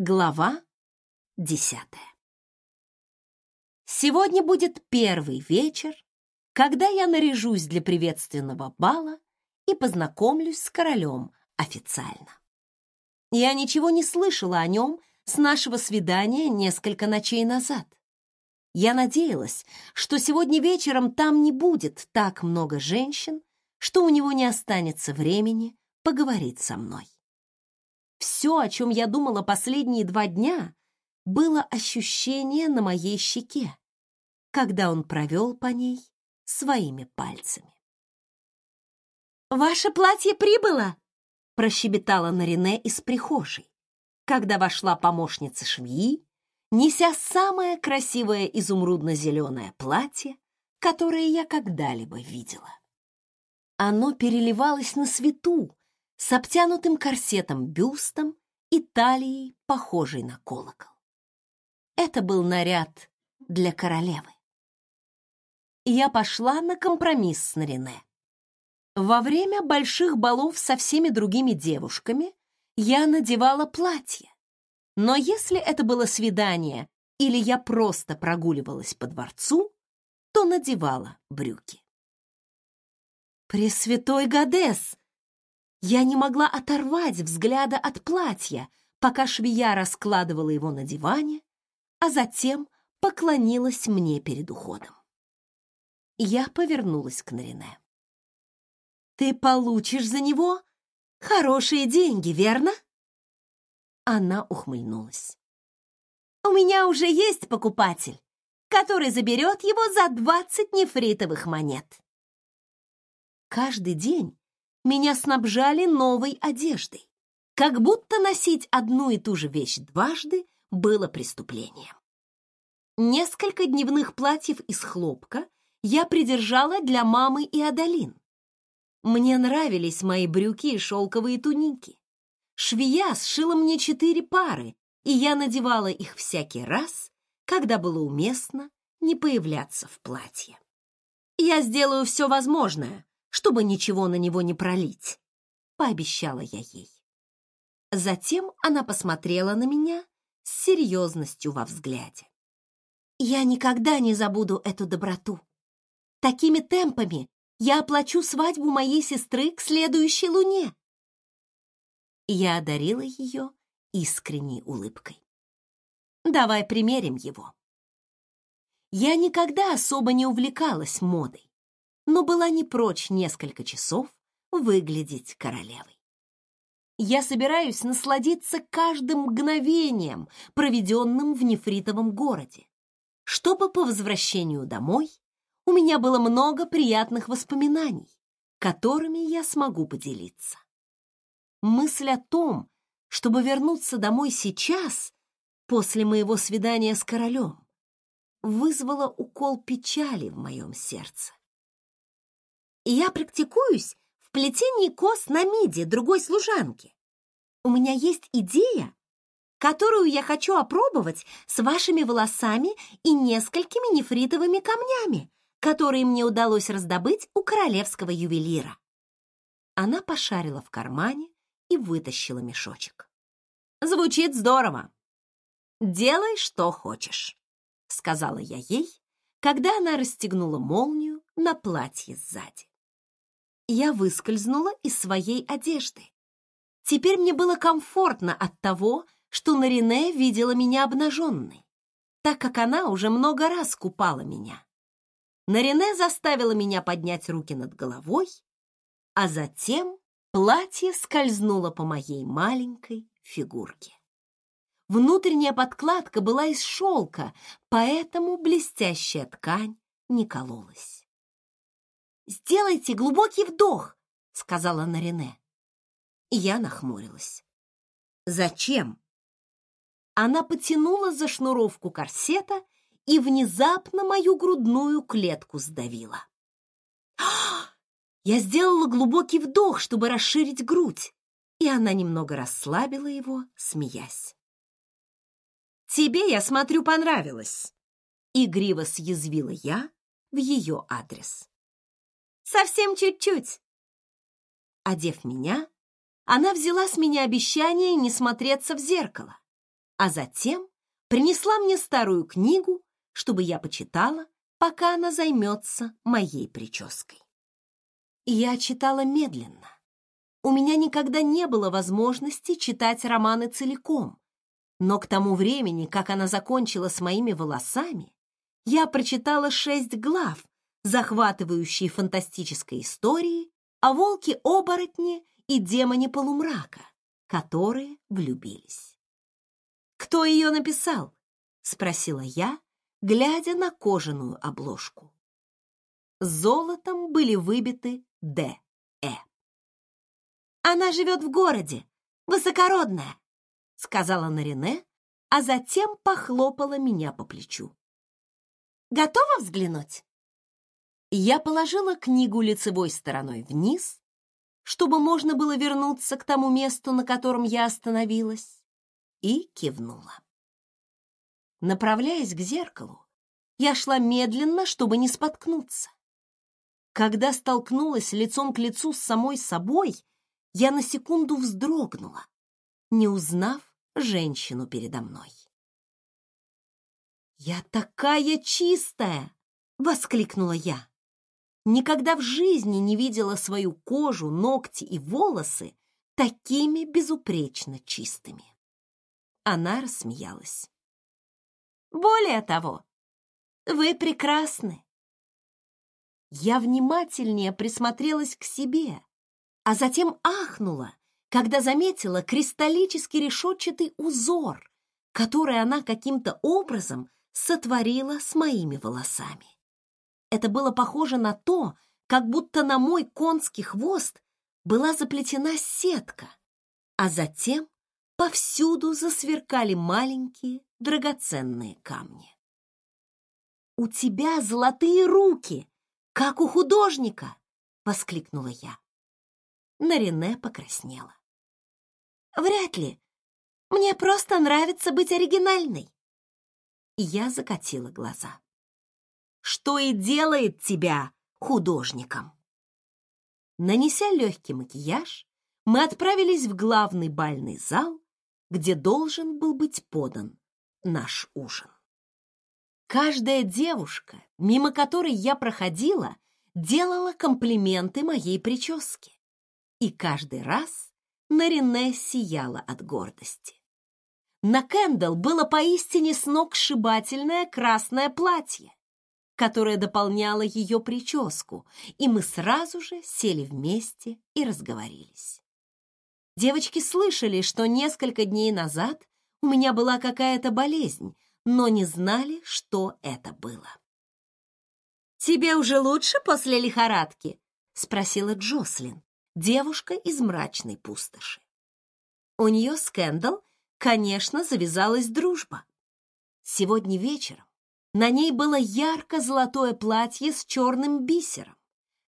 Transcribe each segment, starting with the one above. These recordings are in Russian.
Глава десятая Сегодня будет первый вечер, когда я наряжусь для приветственного бала и познакомлюсь с королем официально. Я ничего не слышала о нем с нашего свидания несколько ночей назад. Я надеялась, что сегодня вечером там не будет так много женщин, что у него не останется времени поговорить со мной. Все, о чем я думала последние два дня, было ощущение на моей щеке, когда он провел по ней своими пальцами. «Ваше платье прибыло!» — прощебетала Нарине из прихожей, когда вошла помощница швеи, неся самое красивое изумрудно-зеленое платье, которое я когда-либо видела. Оно переливалось на свету, с обтянутым корсетом бюстом и талией, похожей на колокол. Это был наряд для королевы. Я пошла на компромисс с Нарине. Во время больших балов со всеми другими девушками я надевала платье. Но если это было свидание или я просто прогуливалась по дворцу, то надевала брюки. «Пресвятой Гадес!» Я не могла оторвать взгляда от платья, пока швея раскладывала его на диване, а затем поклонилась мне перед уходом. Я повернулась к Нарине. «Ты получишь за него хорошие деньги, верно?» Она ухмыльнулась. «У меня уже есть покупатель, который заберет его за двадцать нефритовых монет». Каждый день меня снабжали новой одеждой, как будто носить одну и ту же вещь дважды было преступлением. Несколько дневных платьев из хлопка я придержала для мамы и Адалин. Мне нравились мои брюки и шелковые туники. Швея сшила мне четыре пары, и я надевала их всякий раз, когда было уместно не появляться в платье. Я сделаю все возможное, чтобы ничего на него не пролить, пообещала я ей. Затем она посмотрела на меня с серьезностью во взгляде. Я никогда не забуду эту доброту. Такими темпами я оплачу свадьбу моей сестры к следующей луне. Я одарила ее искренней улыбкой. Давай примерим его. Я никогда особо не увлекалась модой но была не прочь несколько часов выглядеть королевой. Я собираюсь насладиться каждым мгновением, проведенным в нефритовом городе, чтобы по возвращению домой у меня было много приятных воспоминаний, которыми я смогу поделиться. Мысль о том, чтобы вернуться домой сейчас, после моего свидания с королем, вызвала укол печали в моем сердце и я практикуюсь в плетении кос на миде другой служанки. У меня есть идея, которую я хочу опробовать с вашими волосами и несколькими нефритовыми камнями, которые мне удалось раздобыть у королевского ювелира. Она пошарила в кармане и вытащила мешочек. Звучит здорово. Делай, что хочешь, сказала я ей, когда она расстегнула молнию на платье сзади я выскользнула из своей одежды. Теперь мне было комфортно от того, что Нарине видела меня обнаженной, так как она уже много раз купала меня. Нарине заставила меня поднять руки над головой, а затем платье скользнуло по моей маленькой фигурке. Внутренняя подкладка была из шелка, поэтому блестящая ткань не кололась. «Сделайте глубокий вдох», — сказала Нарине. Я нахмурилась. «Зачем?» Она потянула за шнуровку корсета и внезапно мою грудную клетку сдавила. Я сделала глубокий вдох, чтобы расширить грудь, и она немного расслабила его, смеясь. «Тебе, я смотрю, понравилось», — игриво съязвила я в ее адрес. Совсем чуть-чуть. Одев меня, она взяла с меня обещание не смотреться в зеркало. а затем принесла мне старую книгу, чтобы я почитала, пока она займется моей прической. Я читала медленно. У меня никогда не было возможности читать романы целиком, но к тому времени, как она закончила с моими волосами, я прочитала шесть глав, захватывающие фантастической истории о волке-оборотне и демоне полумрака, которые влюбились. «Кто ее написал?» — спросила я, глядя на кожаную обложку. Золотом были выбиты «Д», «Э». «Она живет в городе, высокородная», — сказала Нарине, а затем похлопала меня по плечу. «Готова взглянуть?» Я положила книгу лицевой стороной вниз, чтобы можно было вернуться к тому месту, на котором я остановилась, и кивнула. Направляясь к зеркалу, я шла медленно, чтобы не споткнуться. Когда столкнулась лицом к лицу с самой собой, я на секунду вздрогнула, не узнав женщину передо мной. «Я такая чистая!» — воскликнула я. Никогда в жизни не видела свою кожу, ногти и волосы такими безупречно чистыми. Она рассмеялась. Более того, вы прекрасны. Я внимательнее присмотрелась к себе, а затем ахнула, когда заметила кристаллический решетчатый узор, который она каким-то образом сотворила с моими волосами. Это было похоже на то, как будто на мой конский хвост была заплетена сетка, а затем повсюду засверкали маленькие драгоценные камни. «У тебя золотые руки, как у художника!» — воскликнула я. Нарине покраснела. «Вряд ли. Мне просто нравится быть оригинальной». И я закатила глаза. «Что и делает тебя художником?» Нанеся легкий макияж, мы отправились в главный бальный зал, где должен был быть подан наш ужин. Каждая девушка, мимо которой я проходила, делала комплименты моей прическе. И каждый раз Нарине сияла от гордости. На Кэндалл было поистине сногсшибательное красное платье, которое дополняло ее прическу, и мы сразу же сели вместе и разговорились. Девочки слышали, что несколько дней назад у меня была какая-то болезнь, но не знали, что это было. «Тебе уже лучше после лихорадки?» — спросила Джослин, девушка из мрачной пустоши. У нее с Кэндалл, конечно, завязалась дружба. Сегодня вечером на ней было ярко-золотое платье с черным бисером,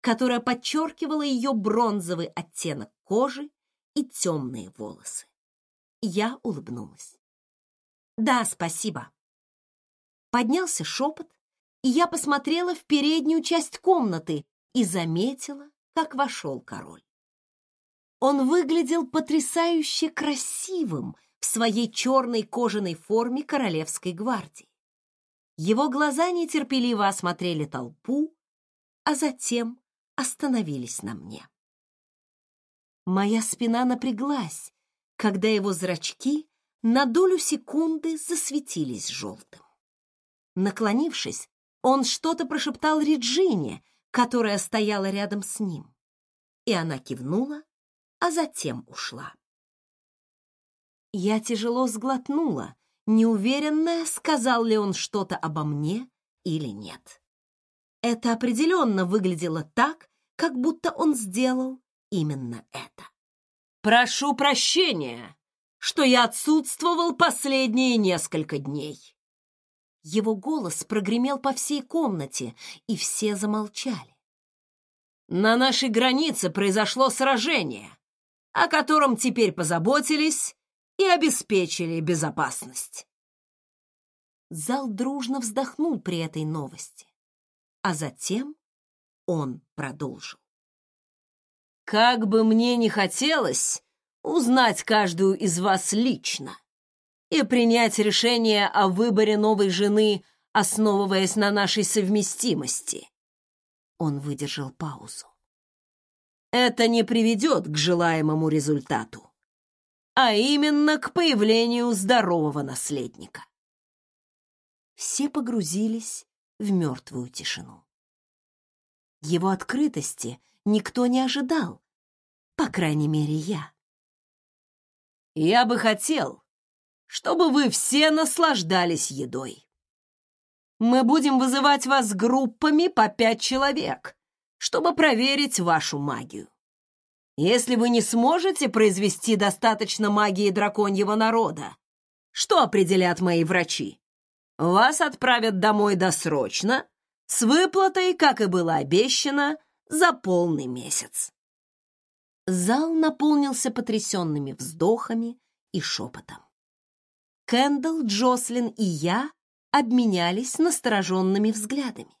которое подчеркивало ее бронзовый оттенок кожи и темные волосы. Я улыбнулась. «Да, спасибо». Поднялся шепот, и я посмотрела в переднюю часть комнаты и заметила, как вошел король. Он выглядел потрясающе красивым в своей черной кожаной форме королевской гвардии. Его глаза нетерпеливо осмотрели толпу, а затем остановились на мне. Моя спина напряглась, когда его зрачки на долю секунды засветились желтым. Наклонившись, он что-то прошептал Реджине, которая стояла рядом с ним. И она кивнула, а затем ушла. Я тяжело сглотнула, неуверенная, сказал ли он что-то обо мне или нет. Это определенно выглядело так, как будто он сделал именно это. «Прошу прощения, что я отсутствовал последние несколько дней». Его голос прогремел по всей комнате, и все замолчали. «На нашей границе произошло сражение, о котором теперь позаботились и обеспечили безопасность». Зал дружно вздохнул при этой новости, а затем он продолжил. Как бы мне ни хотелось узнать каждую из вас лично, и принять решение о выборе новой жены, основываясь на нашей совместимости. Он выдержал паузу. Это не приведет к желаемому результату, а именно к появлению здорового наследника. Все погрузились в мертвую тишину. Его открытости никто не ожидал, по крайней мере, я. Я бы хотел, чтобы вы все наслаждались едой. Мы будем вызывать вас группами по пять человек, чтобы проверить вашу магию. Если вы не сможете произвести достаточно магии драконьего народа, что определят мои врачи? Вас отправят домой досрочно, с выплатой, как и было обещано, за полный месяц. Зал наполнился потрясенными вздохами и шепотом. Кэндалл, Джослин и я обменялись настороженными взглядами.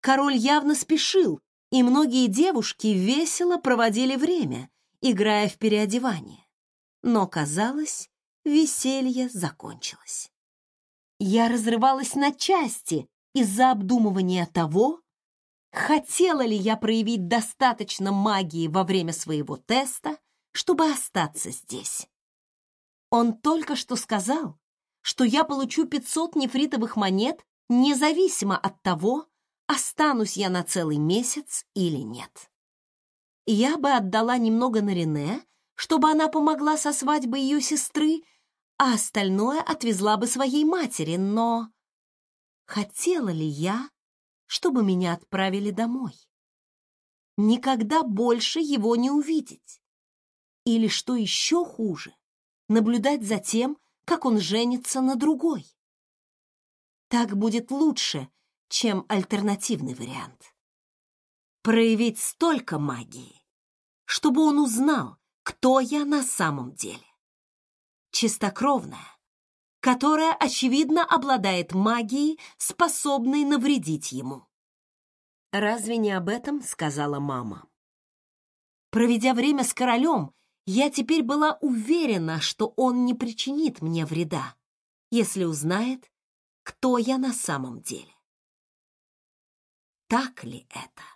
Король явно спешил, и многие девушки весело проводили время, играя в переодевание. Но, казалось, веселье закончилось. Я разрывалась на части из-за обдумывания того, хотела ли я проявить достаточно магии во время своего теста, чтобы остаться здесь. Он только что сказал, что я получу 500 нефритовых монет независимо от того, останусь я на целый месяц или нет. Я бы отдала немного на Рене, чтобы она помогла со свадьбой ее сестры, а остальное отвезла бы своей матери, но хотела ли я, чтобы меня отправили домой? Никогда больше его не увидеть. Или, что еще хуже, наблюдать за тем, как он женится на другой. Так будет лучше, чем альтернативный вариант. Проявить столько магии, чтобы он узнал, кто я на самом деле. Чистокровная, которая, очевидно, обладает магией, способной навредить ему. «Разве не об этом?» — сказала мама. Проведя время с королем, я теперь была уверена, что он не причинит мне вреда, если узнает, кто я на самом деле. Так ли это?